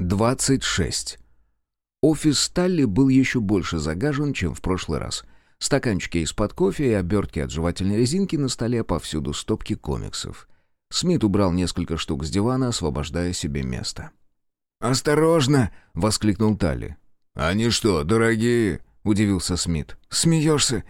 26. Офис Сталли был еще больше загажен, чем в прошлый раз. Стаканчики из-под кофе и обертки от жевательной резинки на столе повсюду стопки комиксов. Смит убрал несколько штук с дивана, освобождая себе место. «Осторожно!» — воскликнул Талли. «Они что, дорогие?» — удивился Смит. «Смеешься?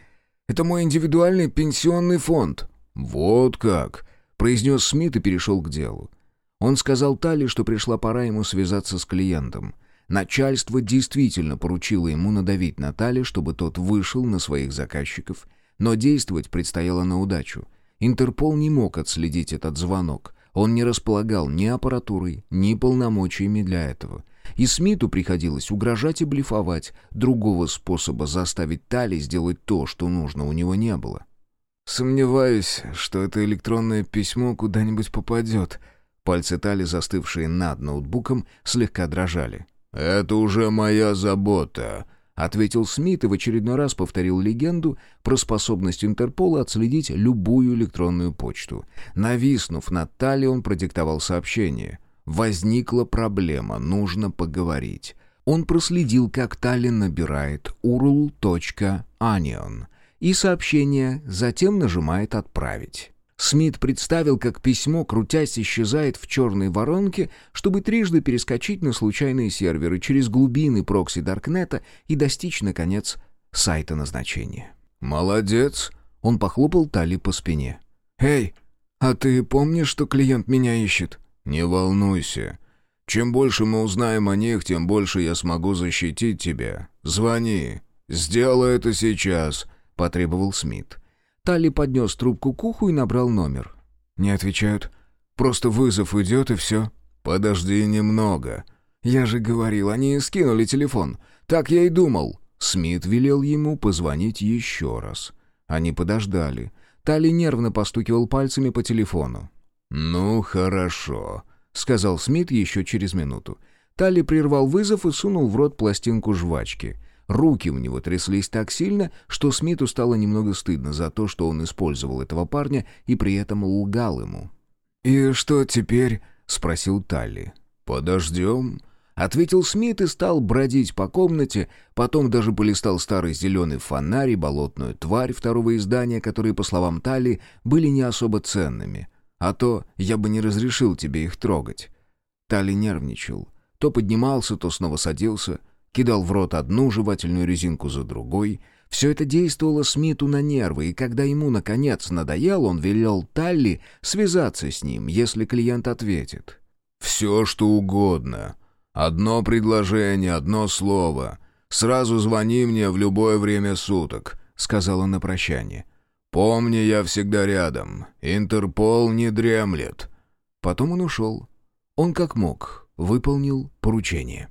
Это мой индивидуальный пенсионный фонд». «Вот как!» — произнес Смит и перешел к делу. Он сказал Талли, что пришла пора ему связаться с клиентом. Начальство действительно поручило ему надавить на Талли, чтобы тот вышел на своих заказчиков, но действовать предстояло на удачу. Интерпол не мог отследить этот звонок. Он не располагал ни аппаратурой, ни полномочиями для этого. И Смиту приходилось угрожать и блефовать. Другого способа заставить Тали сделать то, что нужно, у него не было. «Сомневаюсь, что это электронное письмо куда-нибудь попадет», Пальцы Тали, застывшие над ноутбуком, слегка дрожали. «Это уже моя забота», — ответил Смит и в очередной раз повторил легенду про способность Интерпола отследить любую электронную почту. Нависнув над Тали, он продиктовал сообщение. «Возникла проблема, нужно поговорить». Он проследил, как Тали набирает url.anion и сообщение, затем нажимает «Отправить». Смит представил, как письмо, крутясь, исчезает в черной воронке, чтобы трижды перескочить на случайные серверы через глубины прокси Даркнета и достичь, наконец, сайта назначения. «Молодец!» — он похлопал Тали по спине. «Эй, а ты помнишь, что клиент меня ищет?» «Не волнуйся. Чем больше мы узнаем о них, тем больше я смогу защитить тебя. Звони. Сделай это сейчас», — потребовал Смит. Талли поднес трубку к уху и набрал номер. «Не отвечают. Просто вызов идет и все». «Подожди немного». «Я же говорил, они скинули телефон. Так я и думал». Смит велел ему позвонить еще раз. Они подождали. Талли нервно постукивал пальцами по телефону. «Ну, хорошо», — сказал Смит еще через минуту. Талли прервал вызов и сунул в рот пластинку жвачки — Руки у него тряслись так сильно, что Смиту стало немного стыдно за то, что он использовал этого парня и при этом лгал ему. «И что теперь?» — спросил Талли. «Подождем», — ответил Смит и стал бродить по комнате, потом даже полистал старый зеленый фонарь и болотную тварь второго издания, которые, по словам Талли, были не особо ценными. А то я бы не разрешил тебе их трогать. Талли нервничал. То поднимался, то снова садился — кидал в рот одну жевательную резинку за другой. Все это действовало Смиту на нервы, и когда ему, наконец, надоел, он велел Талли связаться с ним, если клиент ответит. «Все, что угодно. Одно предложение, одно слово. Сразу звони мне в любое время суток», — сказал он на прощание. «Помни, я всегда рядом. Интерпол не дремлет». Потом он ушел. Он как мог выполнил поручение.